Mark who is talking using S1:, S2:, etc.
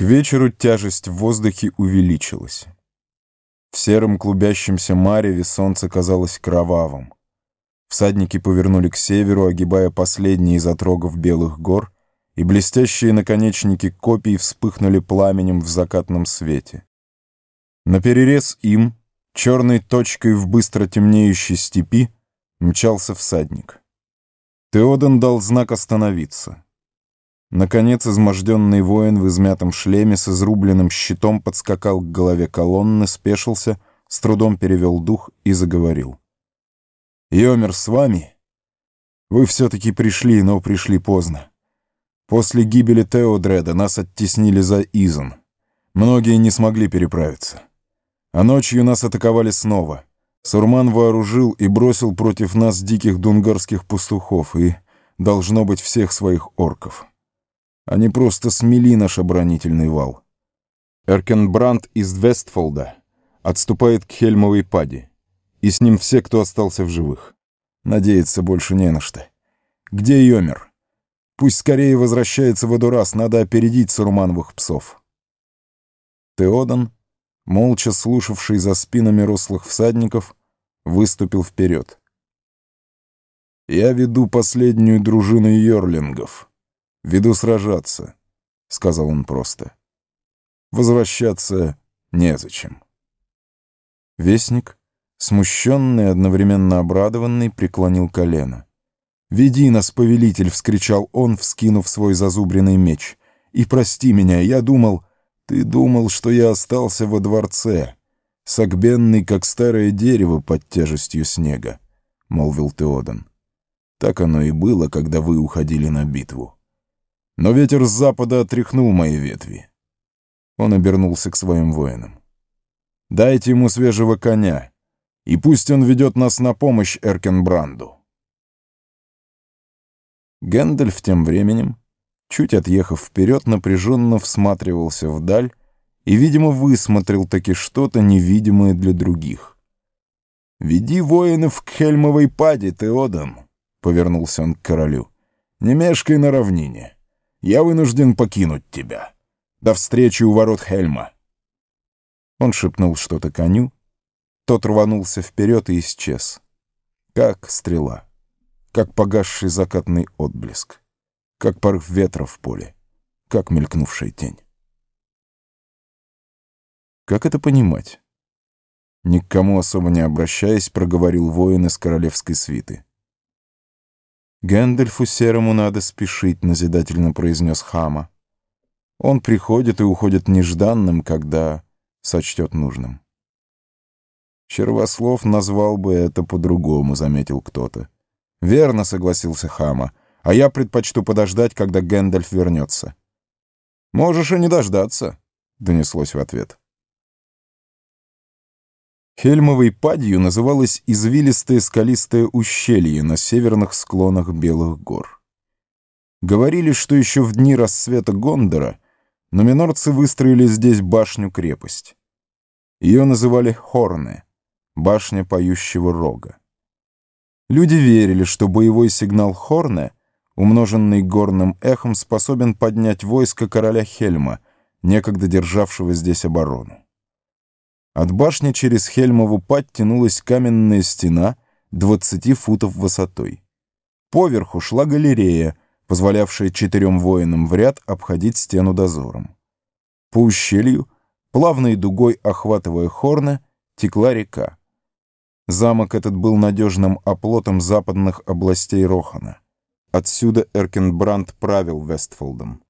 S1: К вечеру тяжесть в воздухе увеличилась. В сером клубящемся мареве солнце казалось кровавым. Всадники повернули к северу, огибая последние из отрогов белых гор, и блестящие наконечники копий вспыхнули пламенем в закатном свете. На перерез им, черной точкой в быстро темнеющей степи, мчался всадник. Теодан дал знак остановиться. Наконец, изможденный воин в измятом шлеме с изрубленным щитом подскакал к голове колонны, спешился, с трудом перевел дух и заговорил. «Йомер с вами? Вы все-таки пришли, но пришли поздно. После гибели Теодреда нас оттеснили за Изон. Многие не смогли переправиться. А ночью нас атаковали снова. Сурман вооружил и бросил против нас диких дунгарских пастухов и, должно быть, всех своих орков». Они просто смели наш оборонительный вал. Эркенбранд из Вестфолда отступает к Хельмовой паде, и с ним все, кто остался в живых. Надеяться больше не на что. Где Йомер? Пусть скорее возвращается в Эдурас, надо опередить сарумановых псов. Теодан, молча слушавший за спинами рослых всадников, выступил вперед. «Я веду последнюю дружину йорлингов», Веду сражаться, — сказал он просто. Возвращаться незачем. Вестник, смущенный и одновременно обрадованный, преклонил колено. «Веди нас, повелитель!» — вскричал он, вскинув свой зазубренный меч. «И прости меня, я думал...» «Ты думал, что я остался во дворце, согбенный, как старое дерево под тяжестью снега», — молвил Теодан. «Так оно и было, когда вы уходили на битву». Но ветер с запада отряхнул мои ветви. Он обернулся к своим воинам. «Дайте ему свежего коня, и пусть он ведет нас на помощь Эркенбранду». Гэндальф тем временем, чуть отъехав вперед, напряженно всматривался вдаль и, видимо, высмотрел таки что-то невидимое для других. «Веди воинов к Хельмовой паде, Теодан», — повернулся он к королю. «Не мешкай на равнине». Я вынужден покинуть тебя. До встречи у ворот Хельма». Он шепнул что-то коню. Тот рванулся вперед и исчез. Как стрела, как погасший закатный отблеск, как порыв ветра в поле, как мелькнувшая тень. Как это понимать? Ни к кому особо не обращаясь, проговорил воин из королевской свиты. «Гэндальфу Серому надо спешить», — назидательно произнес Хама. «Он приходит и уходит нежданным, когда сочтет нужным». «Червослов назвал бы это по-другому», — заметил кто-то. «Верно», — согласился Хама. «А я предпочту подождать, когда Гэндальф вернется». «Можешь и не дождаться», — донеслось в ответ. Хельмовой падью называлось извилистое скалистое ущелье на северных склонах Белых гор. Говорили, что еще в дни рассвета Гондора нуминорцы выстроили здесь башню-крепость. Ее называли Хорне, башня поющего рога. Люди верили, что боевой сигнал Хорне, умноженный горным эхом, способен поднять войско короля Хельма, некогда державшего здесь оборону. От башни через Хельмову падь тянулась каменная стена 20 футов высотой. Поверху шла галерея, позволявшая четырем воинам в ряд обходить стену дозором. По ущелью, плавной дугой охватывая Хорна, текла река. Замок этот был надежным оплотом западных областей Рохана. Отсюда Эркенбранд правил Вестфолдом.